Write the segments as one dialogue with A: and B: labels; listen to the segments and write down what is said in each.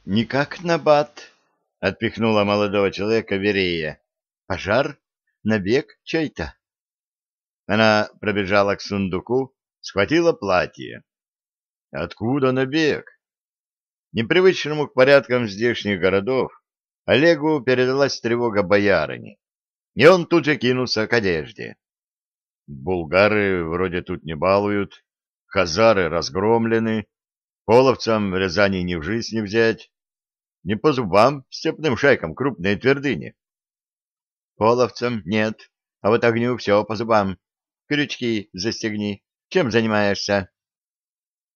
A: — Никак набат, — отпихнула молодого человека Верея. — Пожар? Набег чей-то? Она пробежала к сундуку, схватила платье. Откуда набег? Непривычному к порядкам здешних городов Олегу передалась тревога боярыни, и он тут же кинулся к одежде. Булгары вроде тут не балуют, хазары разгромлены, половцам в Рязани не в жизнь не взять, не по зубам степным шайкам крупные твердыни. Половцам нет, а вот огню все по зубам. Крючки застегни. Чем занимаешься?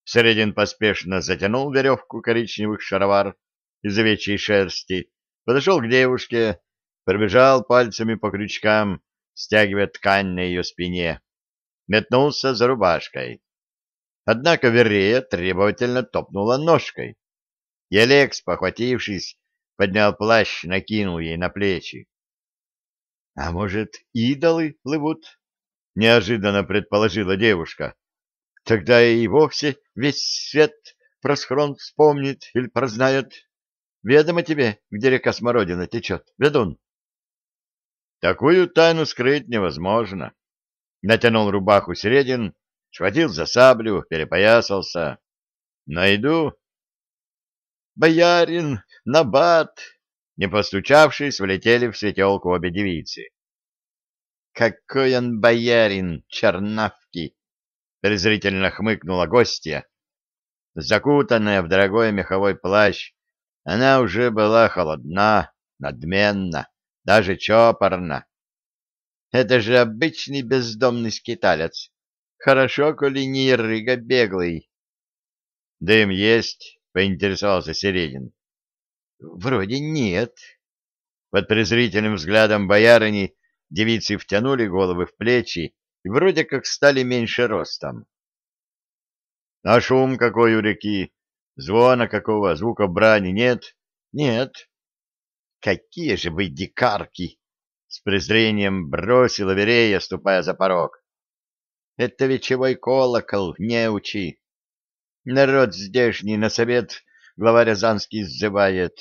A: Середин поспешно затянул веревку коричневых шаровар из овечьей шерсти, подошел к девушке, пробежал пальцами по крючкам, стягивая ткань на ее спине, метнулся за рубашкой. Однако Верея требовательно топнула ножкой. И Олег, спохватившись, поднял плащ, накинул ей на плечи. — А может, идолы плывут? — неожиданно предположила девушка. — Тогда и вовсе весь свет про схрон вспомнит или прознает. Ведомо тебе, где река Смородина течет, ведун? Такую тайну скрыть невозможно. Натянул рубаху Середин, схватил за саблю, перепоясался. Найду. Боярин, набат! Не постучавшись, влетели в светелку обе девицы. Какой он боярин, чернавки! Презрительно хмыкнула гостья. Закутанная в дорогой меховой плащ, она уже была холодна, надменна даже чопорно. Это же обычный бездомный скиталец. Хорошо, коли не рыга беглый. — Дым есть? — поинтересовался Середин. — Вроде нет. Под презрительным взглядом боярыни девицы втянули головы в плечи и вроде как стали меньше ростом. — А шум какой у реки? Звона какого? Звука брани нет? — Нет. Какие же вы дикарки! С презрением бросила Верея, ступая за порог. Это вечевой колокол, не учи. Народ здешний на совет глава Рязанский сзывает.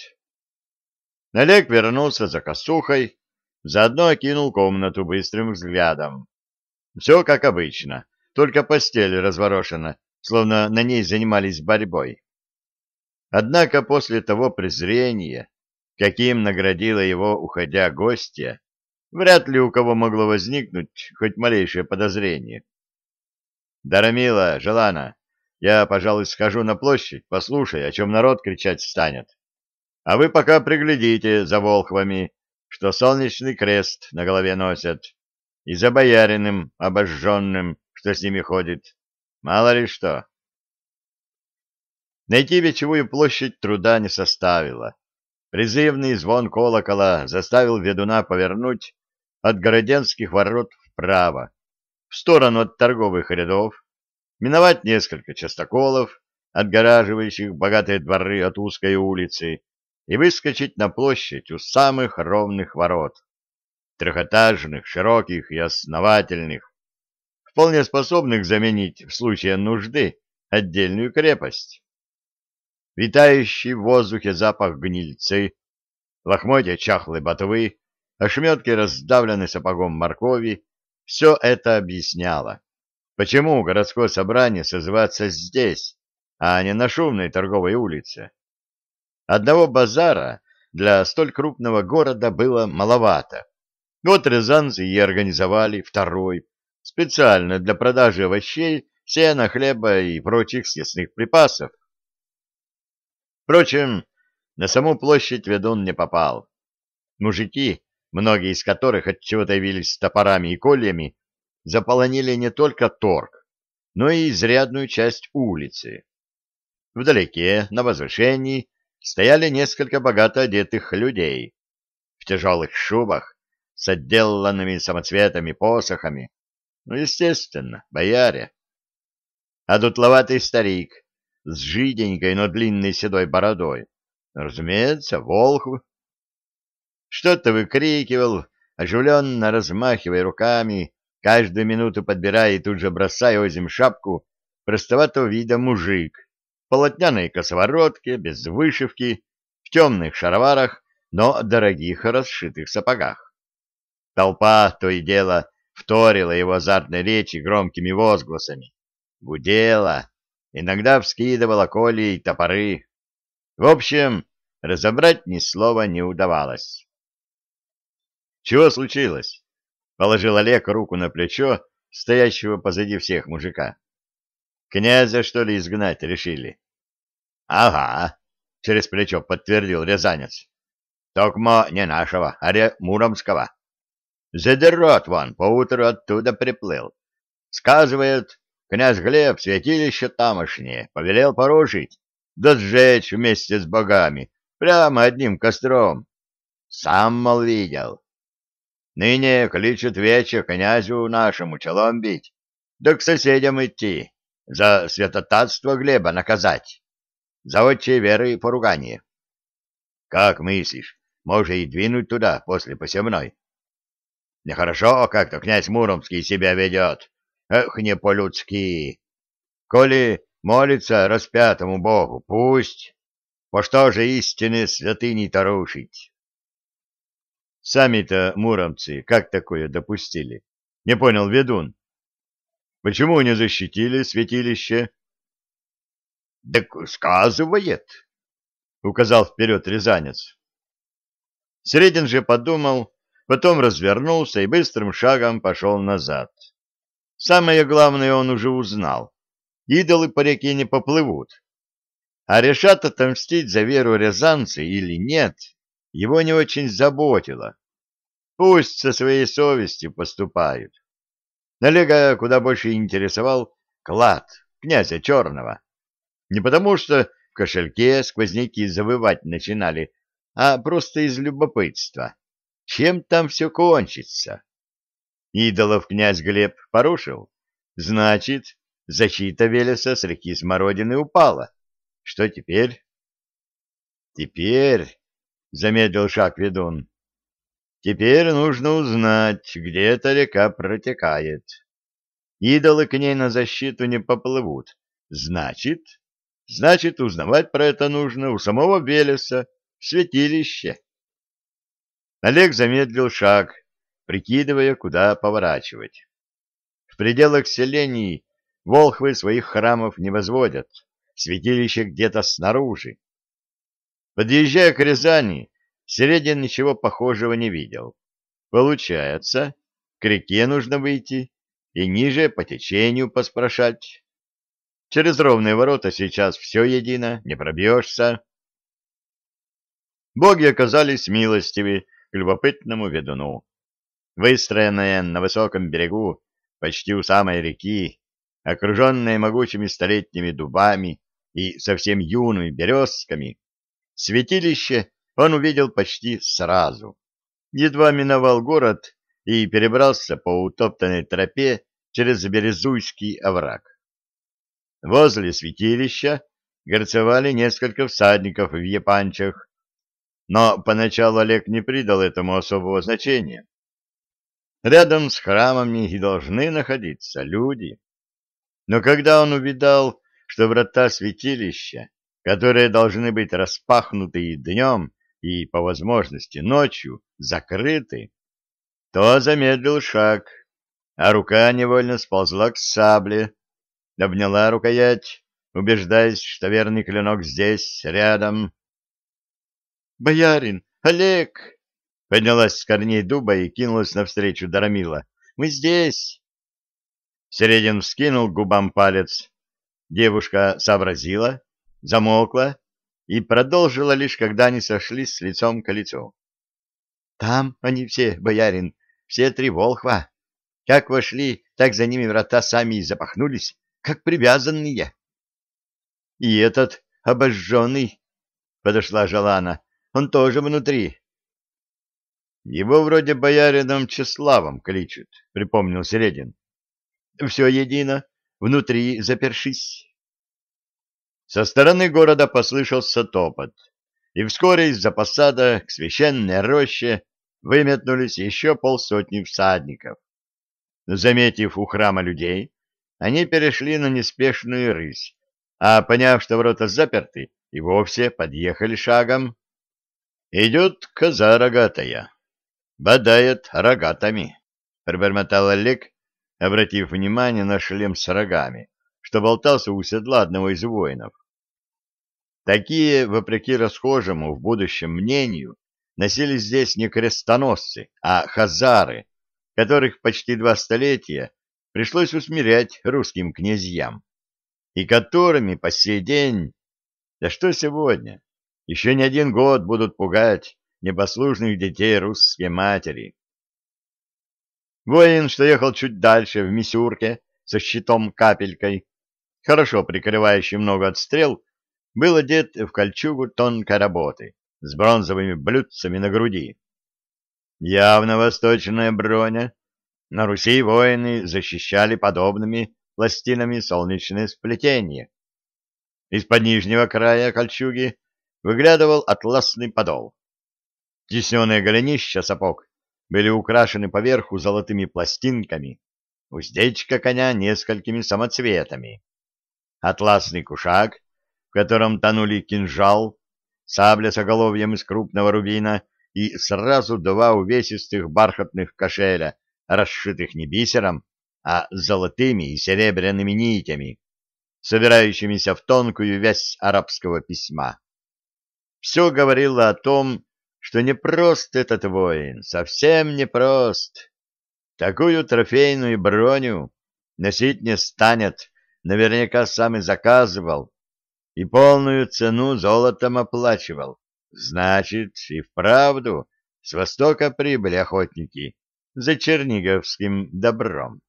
A: Олег вернулся за косухой, заодно окинул комнату быстрым взглядом. Все как обычно, только постель разворошена, словно на ней занимались борьбой. Однако после того презрения, каким наградила его, уходя гостья, вряд ли у кого могло возникнуть хоть малейшее подозрение. «Дарамила, Желана, я, пожалуй, схожу на площадь, послушай, о чем народ кричать станет. А вы пока приглядите за волхвами, что солнечный крест на голове носят, и за бояриным обожженным, что с ними ходит. Мало ли что». Найти вечевую площадь труда не составило. Призывный звон колокола заставил ведуна повернуть от городенских ворот вправо, в сторону от торговых рядов, миновать несколько частоколов, отгораживающих богатые дворы от узкой улицы, и выскочить на площадь у самых ровных ворот, трехэтажных, широких и основательных, вполне способных заменить в случае нужды отдельную крепость. Витающий в воздухе запах гнильцы, лохмотья чахлой ботвы, ошметки раздавленной сапогом моркови — все это объясняло, почему городское собрание созывается здесь, а не на шумной торговой улице. Одного базара для столь крупного города было маловато. Вот рязанцы и организовали второй, специально для продажи овощей, сена, хлеба и прочих съестных припасов. Впрочем, на саму площадь ведун не попал. Мужики, многие из которых от чего-то явились с топорами и кольями, заполонили не только торг, но и изрядную часть улицы. Вдалеке, на возвышении, стояли несколько богато одетых людей в тяжелых шубах с отделанными самоцветами посохами. Ну, естественно, бояре. А дутловатый старик с жиденькой, но длинной седой бородой. Разумеется, Волхв. Что-то выкрикивал, оживленно размахивая руками, каждую минуту подбирая и тут же бросая озим шапку простоватого вида мужик, полотняной косоворотке, без вышивки, темных шароварах, но дорогих расшитых сапогах. Толпа то и дело вторила его азартной речи громкими возгласами. Гудела, иногда вскидывала коли и топоры. В общем, разобрать ни слова не удавалось. «Чего случилось?» — положил Олег руку на плечо стоящего позади всех мужика. «Князя, что ли, изгнать решили?» «Ага», — через плечо подтвердил рязанец. «Токмо не нашего, а ре муромского. Задерот вон, поутру оттуда приплыл. Сказывает, князь Глеб святилище тамошнее повелел порушить, да сжечь вместе с богами, прямо одним костром. Сам, мол, видел. Ныне кличут вечер князю нашему челом бить, да к соседям идти, за святотатство Глеба наказать, за отчей веры и поругание. Как мыслишь, может и двинуть туда после посевной? Нехорошо как-то князь Муромский себя ведет. Эх, не по-людски. Коли молится распятому богу, пусть. По что же истины святыни-то рушить? Сами-то муромцы как такое допустили? Не понял ведун. Почему не защитили святилище? — Так сказывает, — указал вперед рязанец. Средин же подумал, потом развернулся и быстрым шагом пошел назад. Самое главное он уже узнал. Идолы по реке не поплывут. А решат отомстить за веру рязанцы или нет, его не очень заботило. Пусть со своей совестью поступают. Налега куда больше интересовал клад князя Черного. Не потому что в кошельке сквозняки завывать начинали, а просто из любопытства. Чем там все кончится? Идолов князь Глеб порушил. Значит, защита Велеса с реки Смородины упала. Что теперь? Теперь, — замедлил шаг ведун, — теперь нужно узнать, где эта река протекает. Идолы к ней на защиту не поплывут. Значит, значит, узнавать про это нужно у самого Велеса в святилище. Олег замедлил шаг, прикидывая, куда поворачивать. В пределах селений волхвы своих храмов не возводят, святилище где-то снаружи. Подъезжая к Рязани, Середин ничего похожего не видел. Получается, к реке нужно выйти и ниже по течению поспрашать. Через ровные ворота сейчас все едино, не пробьешься. Боги оказались милостивы к любопытному ведуну. Выстроенная на высоком берегу, почти у самой реки, окруженная могучими столетними дубами и совсем юными березками, святилище он увидел почти сразу. Едва миновал город и перебрался по утоптанной тропе через Березуйский овраг. Возле святилища горцевали несколько всадников в епанчах, но поначалу Олег не придал этому особого значения. Рядом с храмами и должны находиться люди. Но когда он увидал, что врата святилища, которые должны быть распахнуты и днем, и, по возможности, ночью, закрыты, то замедлил шаг, а рука невольно сползла к сабле, обняла рукоять, убеждаясь, что верный клинок здесь, рядом, Боярин! Олег!» Поднялась с корней дуба и кинулась навстречу Дарамила. «Мы здесь!» Середин вскинул губам палец. Девушка сообразила, замолкла и продолжила лишь, когда они сошлись с лицом к лицу. «Там они все, боярин, все три волхва. Как вошли, так за ними врата сами и запахнулись, как привязанные». «И этот обожженный», — подошла Жалана, он тоже внутри. Его вроде боярином Чеславом кличут, припомнил Середин. Все едино, внутри запершись. Со стороны города послышался топот, и вскоре из-за посада к священной роще выметнулись еще полсотни всадников. Заметив у храма людей, они перешли на неспешную рысь, а, поняв, что ворота заперты, и вовсе подъехали шагом. Идет коза рогатая, бодает рогатами, — пробормотал Олег, обратив внимание на шлем с рогами, что болтался у седла одного из воинов. Такие, вопреки расхожему в будущем мнению, носили здесь не крестоносцы, а хазары, которых почти два столетия пришлось усмирять русским князьям, и которыми по сей день, да что сегодня, еще не один год будут пугать непослушных детей русские матери. Воин, что ехал чуть дальше в Мисюрке со щитом-капелькой, хорошо прикрывающий много от стрел, был одет в кольчугу тонкой работы с бронзовыми блюдцами на груди. Явно восточная броня. На Руси воины защищали подобными пластинами солнечное сплетение. Из-под нижнего края кольчуги выглядывал атласный подол. Тесненные голенища сапог были украшены поверху золотыми пластинками, уздечка коня несколькими самоцветами. Атласный кушак, котором тонули кинжал, сабля с оголовьем из крупного рубина и сразу два увесистых бархатных кошеля, расшитых не бисером, а золотыми и серебряными нитями, собирающимися в тонкую вязь арабского письма. Все говорило о том, что непрост этот воин, совсем непрост. Такую трофейную броню носить не станет, наверняка сам и заказывал, и полную цену золотом оплачивал. Значит, и вправду с востока прибыли охотники за черниговским добром.